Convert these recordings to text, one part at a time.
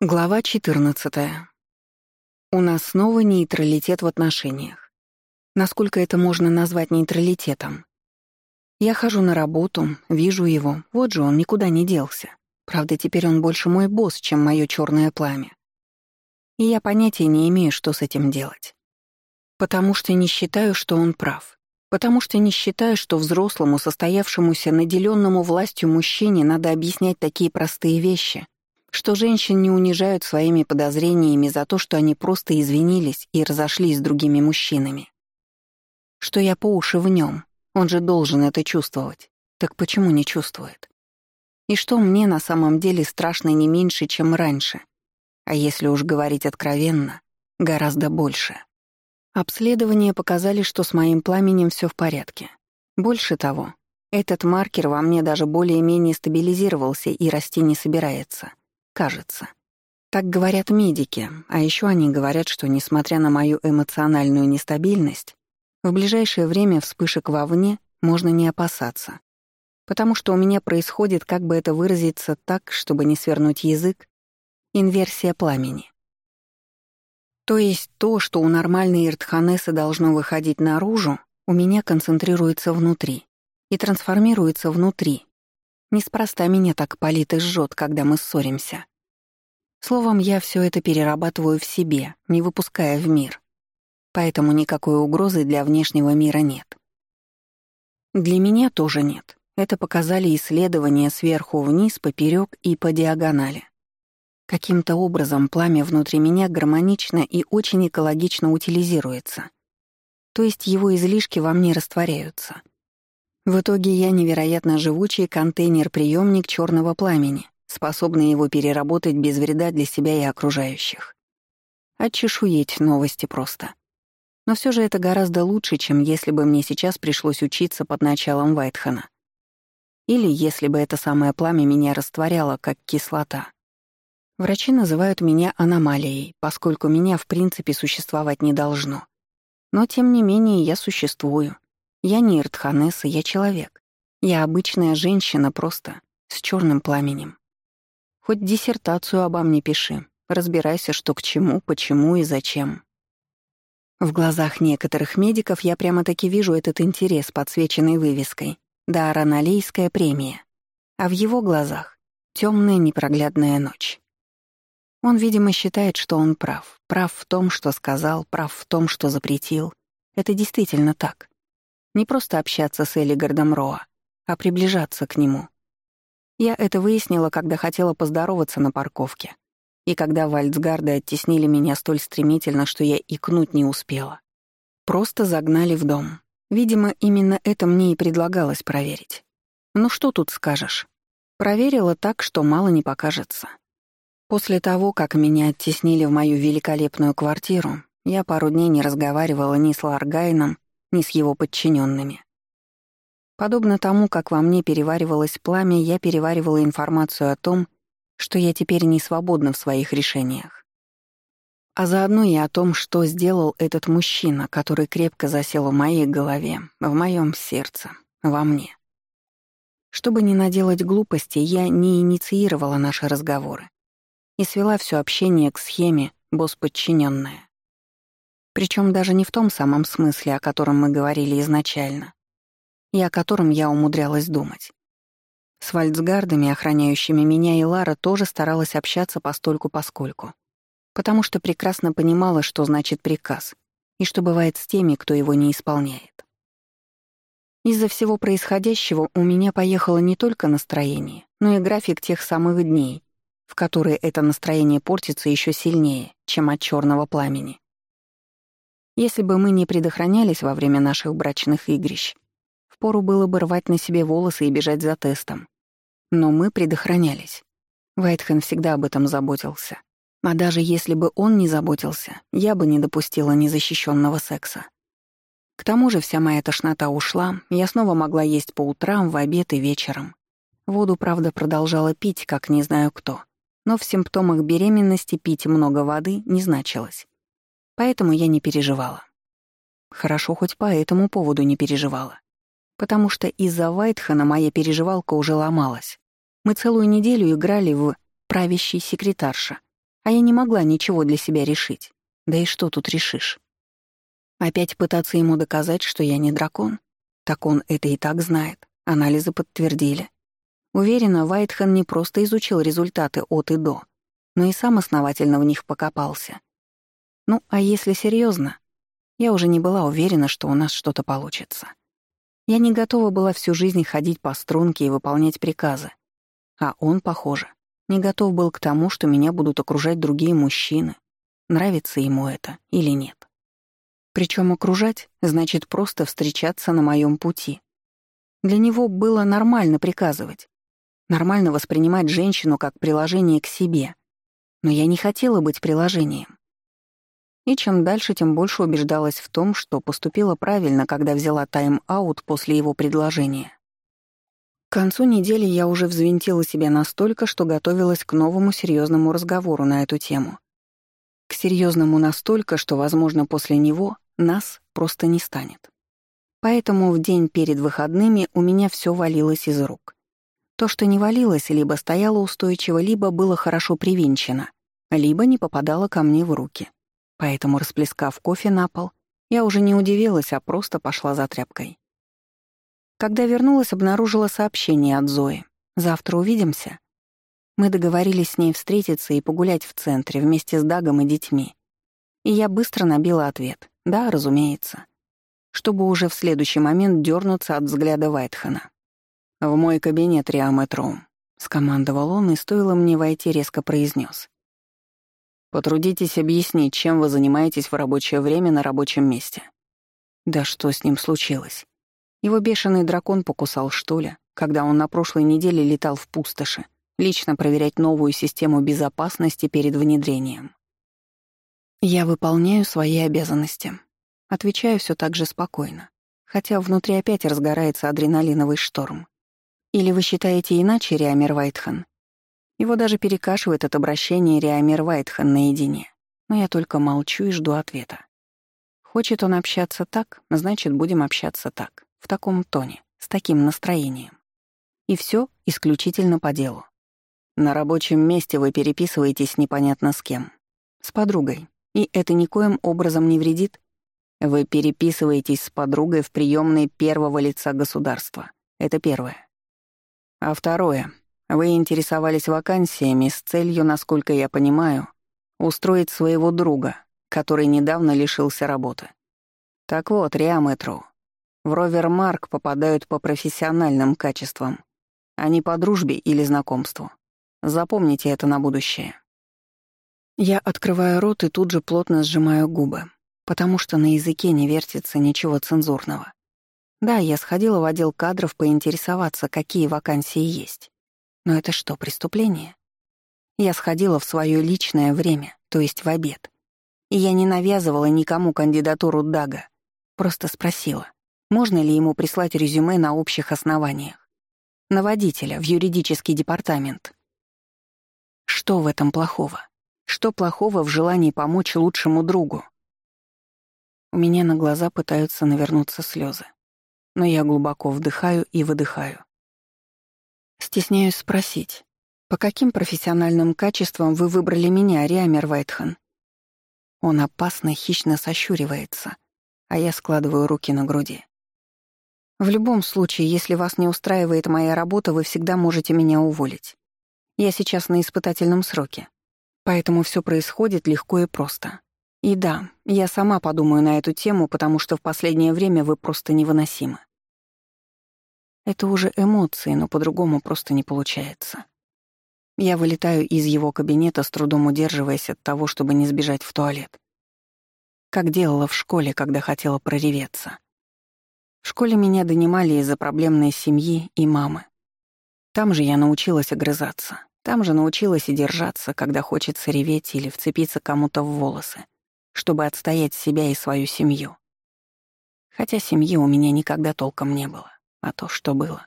Глава 14. У нас снова нейтралитет в отношениях. Насколько это можно назвать нейтралитетом? Я хожу на работу, вижу его, вот же он никуда не делся. Правда, теперь он больше мой босс, чем мое черное пламя. И я понятия не имею, что с этим делать. Потому что не считаю, что он прав. Потому что не считаю, что взрослому, состоявшемуся, наделенному властью мужчине надо объяснять такие простые вещи — что женщин не унижают своими подозрениями за то, что они просто извинились и разошлись с другими мужчинами. Что я по уши в нем, он же должен это чувствовать. Так почему не чувствует? И что мне на самом деле страшно не меньше, чем раньше, а если уж говорить откровенно, гораздо больше. Обследования показали, что с моим пламенем все в порядке. Больше того, этот маркер во мне даже более-менее стабилизировался и расти не собирается — Кажется. Так говорят медики, а еще они говорят, что, несмотря на мою эмоциональную нестабильность, в ближайшее время вспышек вовне можно не опасаться. Потому что у меня происходит, как бы это выразиться так, чтобы не свернуть язык, инверсия пламени. То есть то, что у нормальной иртханесы должно выходить наружу, у меня концентрируется внутри и трансформируется внутри, Неспроста меня так палит и жжет, когда мы ссоримся. Словом, я все это перерабатываю в себе, не выпуская в мир. Поэтому никакой угрозы для внешнего мира нет. Для меня тоже нет. Это показали исследования сверху вниз, поперек и по диагонали. Каким-то образом пламя внутри меня гармонично и очень экологично утилизируется. То есть его излишки во мне растворяются — в итоге я невероятно живучий контейнер-приемник черного пламени, способный его переработать без вреда для себя и окружающих. Отчешуеть новости просто. Но все же это гораздо лучше, чем если бы мне сейчас пришлось учиться под началом Вайтхана. Или если бы это самое пламя меня растворяло, как кислота. Врачи называют меня аномалией, поскольку меня в принципе существовать не должно. Но тем не менее я существую, я не Иртханесса, я человек. Я обычная женщина просто, с черным пламенем. Хоть диссертацию обо мне пиши, разбирайся, что к чему, почему и зачем. В глазах некоторых медиков я прямо-таки вижу этот интерес, подсвеченный вывеской «Да, Раналейская премия», а в его глазах — темная непроглядная ночь. Он, видимо, считает, что он прав. Прав в том, что сказал, прав в том, что запретил. Это действительно так. Не просто общаться с Элигардом Роа, а приближаться к нему. Я это выяснила, когда хотела поздороваться на парковке. И когда вальцгарды оттеснили меня столь стремительно, что я икнуть не успела. Просто загнали в дом. Видимо, именно это мне и предлагалось проверить. Ну что тут скажешь? Проверила так, что мало не покажется. После того, как меня оттеснили в мою великолепную квартиру, я пару дней не разговаривала ни с Ларгайном, ни с его подчиненными. Подобно тому, как во мне переваривалось пламя, я переваривала информацию о том, что я теперь не свободна в своих решениях. А заодно и о том, что сделал этот мужчина, который крепко засел в моей голове, в моем сердце, во мне. Чтобы не наделать глупости, я не инициировала наши разговоры и свела все общение к схеме «босс-подчиненная». Причем даже не в том самом смысле, о котором мы говорили изначально, и о котором я умудрялась думать. С вальцгардами, охраняющими меня и Лара, тоже старалась общаться постольку-поскольку, потому что прекрасно понимала, что значит приказ, и что бывает с теми, кто его не исполняет. Из-за всего происходящего у меня поехало не только настроение, но и график тех самых дней, в которые это настроение портится еще сильнее, чем от черного пламени. Если бы мы не предохранялись во время наших брачных игрищ, впору было бы рвать на себе волосы и бежать за тестом. Но мы предохранялись. Вайтхен всегда об этом заботился. А даже если бы он не заботился, я бы не допустила незащищенного секса. К тому же вся моя тошнота ушла, я снова могла есть по утрам, в обед и вечером. Воду, правда, продолжала пить, как не знаю кто. Но в симптомах беременности пить много воды не значилось. Поэтому я не переживала. Хорошо, хоть по этому поводу не переживала. Потому что из-за Вайтхана моя переживалка уже ломалась. Мы целую неделю играли в «правящий секретарша», А я не могла ничего для себя решить. Да и что тут решишь? Опять пытаться ему доказать, что я не дракон? Так он это и так знает. Анализы подтвердили. Уверена, Вайтхан не просто изучил результаты от и до, но и сам основательно в них покопался. Ну, а если серьезно, я уже не была уверена, что у нас что-то получится. Я не готова была всю жизнь ходить по струнке и выполнять приказы. А он, похоже, не готов был к тому, что меня будут окружать другие мужчины. Нравится ему это или нет. Причем окружать значит просто встречаться на моем пути. Для него было нормально приказывать. Нормально воспринимать женщину как приложение к себе. Но я не хотела быть приложением. И чем дальше, тем больше убеждалась в том, что поступила правильно, когда взяла тайм-аут после его предложения. К концу недели я уже взвинтила себя настолько, что готовилась к новому серьезному разговору на эту тему. К серьезному настолько, что, возможно, после него нас просто не станет. Поэтому в день перед выходными у меня все валилось из рук. То, что не валилось, либо стояло устойчиво, либо было хорошо привинчено, либо не попадало ко мне в руки. Поэтому, расплескав кофе на пол, я уже не удивилась, а просто пошла за тряпкой. Когда вернулась, обнаружила сообщение от Зои. «Завтра увидимся». Мы договорились с ней встретиться и погулять в центре вместе с Дагом и детьми. И я быстро набила ответ. Да, разумеется. Чтобы уже в следующий момент дернуться от взгляда Вайтхана. «В мой кабинет, Риаметроум», — скомандовал он, и стоило мне войти, резко произнес. «Потрудитесь объяснить, чем вы занимаетесь в рабочее время на рабочем месте». Да что с ним случилось? Его бешеный дракон покусал, что ли, когда он на прошлой неделе летал в пустоши, лично проверять новую систему безопасности перед внедрением. Я выполняю свои обязанности. Отвечаю все так же спокойно, хотя внутри опять разгорается адреналиновый шторм. Или вы считаете иначе, Риамер Вайтхан? Его даже перекашивает от обращения Риамер Вайтхан наедине. Но я только молчу и жду ответа. Хочет он общаться так, значит, будем общаться так, в таком тоне, с таким настроением. И все исключительно по делу. На рабочем месте вы переписываетесь непонятно с кем. С подругой, и это никоим образом не вредит? Вы переписываетесь с подругой в приемной первого лица государства. Это первое. А второе. Вы интересовались вакансиями с целью, насколько я понимаю, устроить своего друга, который недавно лишился работы. Так вот, Риа Мэтроу, в Ровер Марк попадают по профессиональным качествам, а не по дружбе или знакомству. Запомните это на будущее. Я открываю рот и тут же плотно сжимаю губы, потому что на языке не вертится ничего цензурного. Да, я сходила в отдел кадров поинтересоваться, какие вакансии есть. Но это что, преступление? Я сходила в свое личное время, то есть в обед. И я не навязывала никому кандидатуру Дага. Просто спросила, можно ли ему прислать резюме на общих основаниях. На водителя, в юридический департамент. Что в этом плохого? Что плохого в желании помочь лучшему другу? У меня на глаза пытаются навернуться слезы, но я глубоко вдыхаю и выдыхаю. Стесняюсь спросить, по каким профессиональным качествам вы выбрали меня, Риамер Вайтхан? Он опасно, хищно сощуривается, а я складываю руки на груди. В любом случае, если вас не устраивает моя работа, вы всегда можете меня уволить. Я сейчас на испытательном сроке. Поэтому все происходит легко и просто. И да, я сама подумаю на эту тему, потому что в последнее время вы просто невыносимы. Это уже эмоции, но по-другому просто не получается. Я вылетаю из его кабинета, с трудом удерживаясь от того, чтобы не сбежать в туалет. Как делала в школе, когда хотела прореветься. В школе меня донимали из-за проблемной семьи и мамы. Там же я научилась огрызаться. Там же научилась и держаться, когда хочется реветь или вцепиться кому-то в волосы, чтобы отстоять себя и свою семью. Хотя семьи у меня никогда толком не было, а то, что было.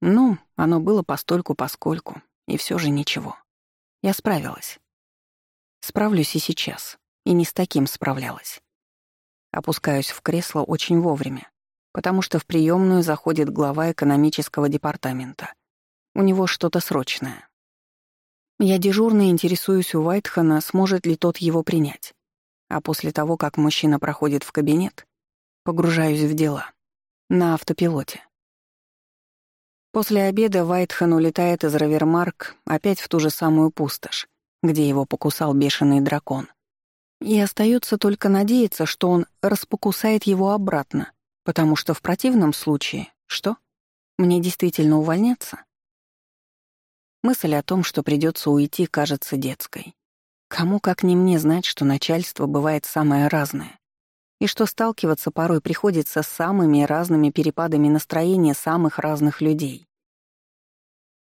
Ну, оно было постольку-поскольку, и все же ничего. Я справилась. Справлюсь и сейчас, и не с таким справлялась. Опускаюсь в кресло очень вовремя, потому что в приемную заходит глава экономического департамента. У него что-то срочное. Я дежурно интересуюсь у Вайтхана, сможет ли тот его принять. А после того, как мужчина проходит в кабинет, погружаюсь в дела. На автопилоте. После обеда Вайтхан улетает из Равермарк опять в ту же самую пустошь, где его покусал бешеный дракон. И остается только надеяться, что он распокусает его обратно, потому что в противном случае... Что? Мне действительно увольняться? Мысль о том, что придется уйти, кажется детской. Кому, как не мне, знать, что начальство бывает самое разное, и что сталкиваться порой приходится с самыми разными перепадами настроения самых разных людей.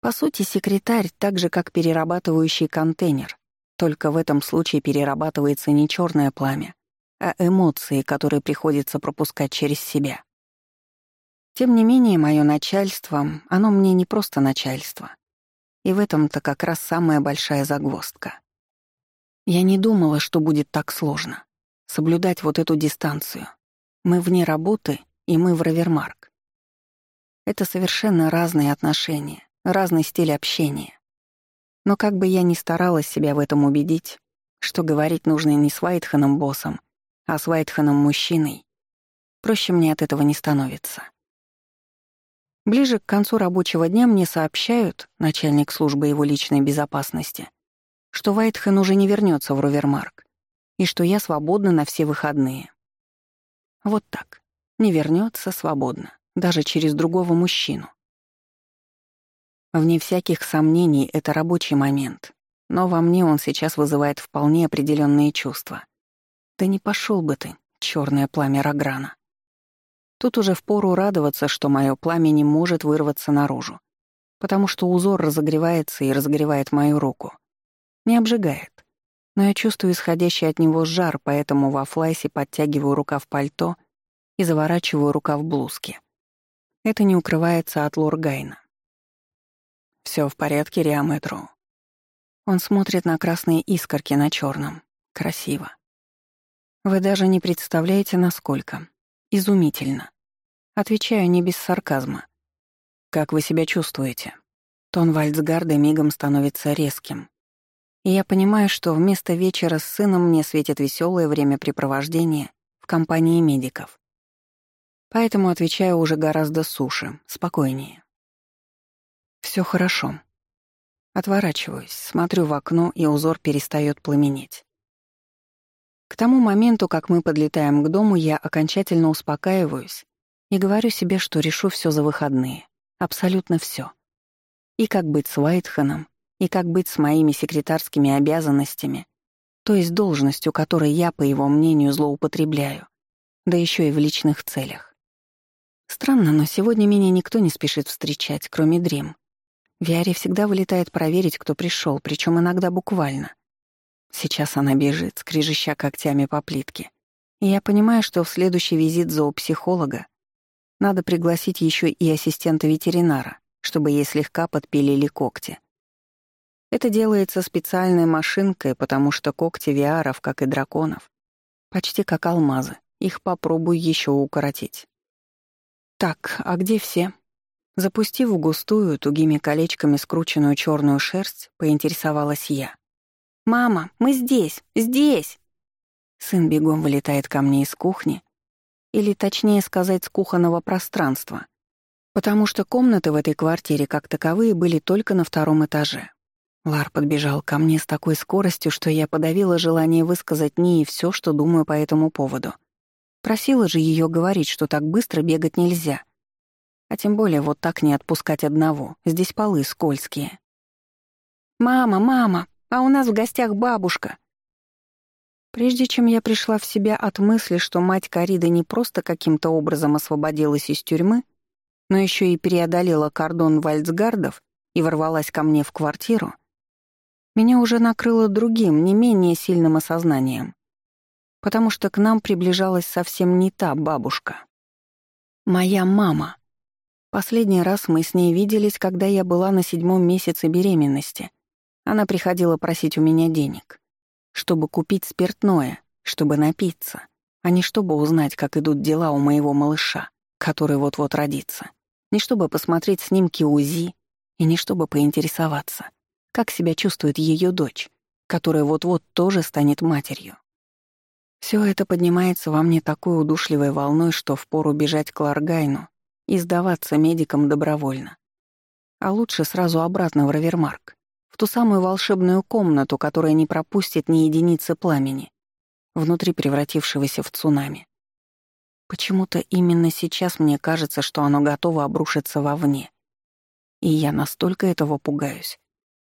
По сути, секретарь так же, как перерабатывающий контейнер, только в этом случае перерабатывается не черное пламя, а эмоции, которые приходится пропускать через себя. Тем не менее, мое начальство, оно мне не просто начальство. И в этом-то как раз самая большая загвоздка. Я не думала, что будет так сложно. Соблюдать вот эту дистанцию. Мы вне работы, и мы в Равермарк. Это совершенно разные отношения, разный стиль общения. Но как бы я ни старалась себя в этом убедить, что говорить нужно не с Вайтханом боссом, а с Вайтханом мужчиной, проще мне от этого не становится. Ближе к концу рабочего дня мне сообщают, начальник службы его личной безопасности, что Вайтхен уже не вернется в Ровермарк и что я свободна на все выходные. Вот так. Не вернется свободно, даже через другого мужчину. Вне всяких сомнений, это рабочий момент, но во мне он сейчас вызывает вполне определенные чувства. Да не пошел бы ты, черное пламя Рограна. Тут уже впору радоваться, что мое пламя не может вырваться наружу, потому что узор разогревается и разогревает мою руку. Не обжигает. Но я чувствую исходящий от него жар, поэтому во флайсе подтягиваю рукав пальто и заворачиваю рукав блузки. Это не укрывается от Лоргайна. Все в порядке, Риаметру. Он смотрит на красные искорки на черном. Красиво. Вы даже не представляете, насколько. Изумительно. Отвечаю не без сарказма. «Как вы себя чувствуете?» Тон Вальцгарда мигом становится резким. И я понимаю, что вместо вечера с сыном мне светит веселое времяпрепровождение в компании медиков. Поэтому отвечаю уже гораздо суше, спокойнее. Все хорошо. Отворачиваюсь, смотрю в окно, и узор перестает пламенеть. К тому моменту, как мы подлетаем к дому, я окончательно успокаиваюсь и говорю себе, что решу все за выходные. Абсолютно все. И как быть с Уайтхеном, и как быть с моими секретарскими обязанностями, то есть должностью, которой я, по его мнению, злоупотребляю, да еще и в личных целях. Странно, но сегодня меня никто не спешит встречать, кроме Дрим. Виаре всегда вылетает проверить, кто пришел, причем иногда буквально. Сейчас она бежит, скрежеща когтями по плитке. И я понимаю, что в следующий визит зоопсихолога надо пригласить еще и ассистента ветеринара, чтобы ей слегка подпилили когти. Это делается специальной машинкой, потому что когти виаров, как и драконов, почти как алмазы. Их попробуй еще укоротить. Так, а где все? Запустив в густую, тугими колечками скрученную черную шерсть, поинтересовалась я. «Мама, мы здесь! Здесь!» Сын бегом вылетает ко мне из кухни, или точнее сказать, с кухонного пространства, потому что комнаты в этой квартире как таковые были только на втором этаже. Лар подбежал ко мне с такой скоростью, что я подавила желание высказать Нии все, что думаю по этому поводу. Просила же ее говорить, что так быстро бегать нельзя. А тем более вот так не отпускать одного, здесь полы скользкие. «Мама, мама, а у нас в гостях бабушка!» Прежде чем я пришла в себя от мысли, что мать Кариды не просто каким-то образом освободилась из тюрьмы, но еще и преодолела кордон вальцгардов и ворвалась ко мне в квартиру, меня уже накрыло другим, не менее сильным осознанием, потому что к нам приближалась совсем не та бабушка. Моя мама. Последний раз мы с ней виделись, когда я была на седьмом месяце беременности. Она приходила просить у меня денег чтобы купить спиртное, чтобы напиться, а не чтобы узнать, как идут дела у моего малыша, который вот-вот родится, не чтобы посмотреть снимки УЗИ и не чтобы поинтересоваться, Как себя чувствует ее дочь, которая вот-вот тоже станет матерью? Все это поднимается во мне такой удушливой волной, что впору бежать к Ларгайну и сдаваться медикам добровольно. А лучше сразу обратно в Равермарк, в ту самую волшебную комнату, которая не пропустит ни единицы пламени, внутри превратившегося в цунами. Почему-то именно сейчас мне кажется, что оно готово обрушиться вовне. И я настолько этого пугаюсь,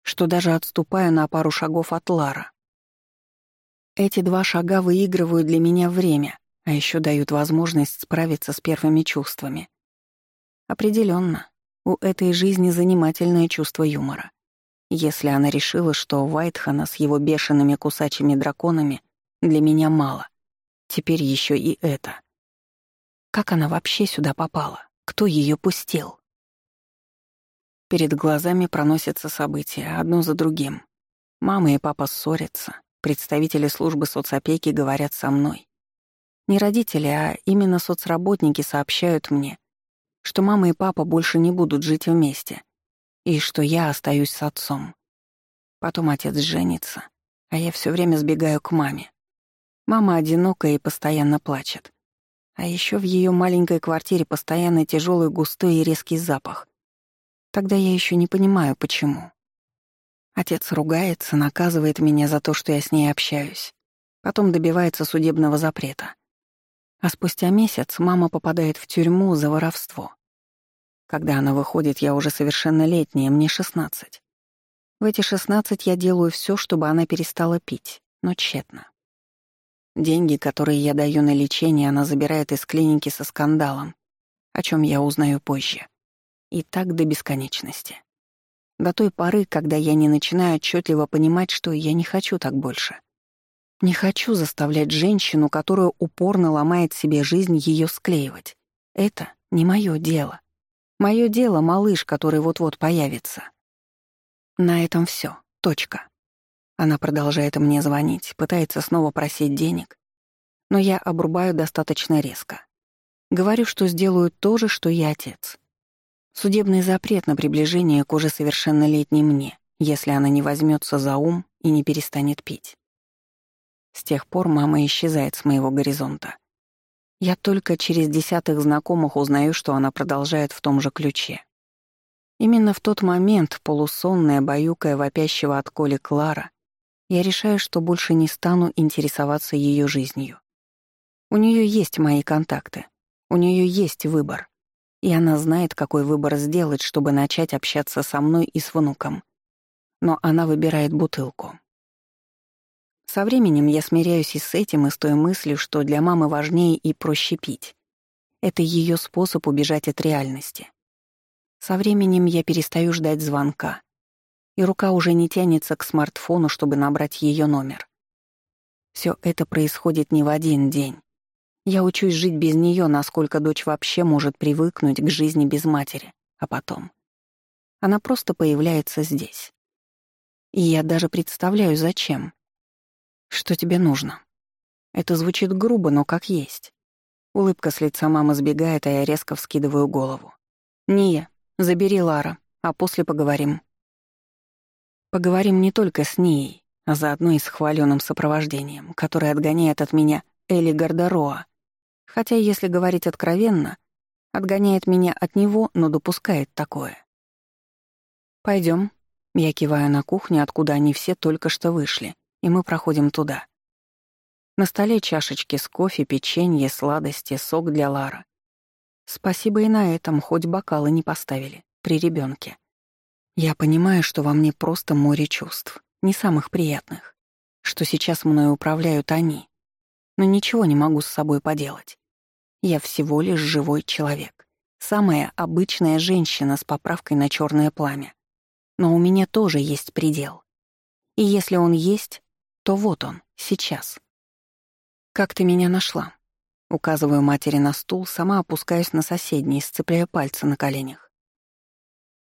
что даже отступаю на пару шагов от Лара. Эти два шага выигрывают для меня время, а еще дают возможность справиться с первыми чувствами. Определенно, у этой жизни занимательное чувство юмора. Если она решила, что Вайтхана с его бешеными кусачими драконами для меня мало, теперь еще и это. Как она вообще сюда попала? Кто ее пустил? Перед глазами проносятся события, одно за другим. Мама и папа ссорятся, представители службы соцопеки говорят со мной. Не родители, а именно соцработники сообщают мне, что мама и папа больше не будут жить вместе, и что я остаюсь с отцом. Потом отец женится, а я все время сбегаю к маме. Мама одинокая и постоянно плачет. А еще в ее маленькой квартире постоянно тяжелый, густой и резкий запах. Тогда я еще не понимаю, почему. Отец ругается, наказывает меня за то, что я с ней общаюсь. Потом добивается судебного запрета. А спустя месяц мама попадает в тюрьму за воровство. Когда она выходит, я уже совершеннолетняя, мне 16. В эти 16 я делаю все, чтобы она перестала пить, но тщетно. Деньги, которые я даю на лечение, она забирает из клиники со скандалом, о чем я узнаю позже. И так до бесконечности. До той поры, когда я не начинаю отчетливо понимать, что я не хочу так больше. Не хочу заставлять женщину, которая упорно ломает себе жизнь, ее склеивать. Это не мое дело. Мое дело — малыш, который вот-вот появится. На этом все. Точка. Она продолжает мне звонить, пытается снова просить денег, но я обрубаю достаточно резко. Говорю, что сделаю то же, что и отец. Судебный запрет на приближение к уже совершеннолетней мне, если она не возьмется за ум и не перестанет пить. С тех пор мама исчезает с моего горизонта. Я только через десятых знакомых узнаю, что она продолжает в том же ключе. Именно в тот момент, полусонная, баюкая вопящего от Коли Клара, я решаю, что больше не стану интересоваться ее жизнью. У нее есть мои контакты, у нее есть выбор, и она знает, какой выбор сделать, чтобы начать общаться со мной и с внуком. Но она выбирает бутылку. Со временем я смиряюсь и с этим, и с той мыслью, что для мамы важнее и проще пить. Это ее способ убежать от реальности. Со временем я перестаю ждать звонка, и рука уже не тянется к смартфону, чтобы набрать ее номер. Все это происходит не в один день. Я учусь жить без нее, насколько дочь вообще может привыкнуть к жизни без матери, а потом. Она просто появляется здесь. И я даже представляю, зачем. Что тебе нужно? Это звучит грубо, но как есть. Улыбка с лица мамы сбегает, а я резко вскидываю голову. «Ния, забери Лара, а после поговорим». Поговорим не только с ней, а заодно и с хваленым сопровождением, которое отгоняет от меня Эли Гардароа. Хотя, если говорить откровенно, отгоняет меня от него, но допускает такое. Пойдем. Я киваю на кухню, откуда они все только что вышли, и мы проходим туда. На столе чашечки с кофе, печенье, сладости, сок для Лара. Спасибо и на этом, хоть бокалы не поставили, при ребенке. Я понимаю, что во мне просто море чувств, не самых приятных, что сейчас мною управляют они, но ничего не могу с собой поделать. Я всего лишь живой человек, самая обычная женщина с поправкой на черное пламя. Но у меня тоже есть предел. И если он есть, то вот он, сейчас. «Как ты меня нашла?» Указываю матери на стул, сама опускаюсь на соседний, сцепляя пальцы на коленях.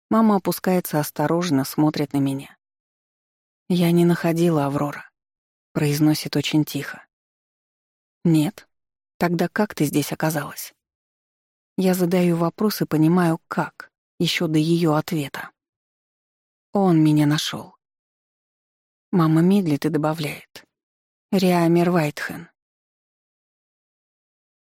Мама опускается осторожно, смотрит на меня. «Я не находила Аврора», — произносит очень тихо. «Нет. Тогда как ты здесь оказалась?» Я задаю вопрос и понимаю, как, еще до ее ответа. Он меня нашел. Мама медлит и добавляет. Риамер Вайтхен.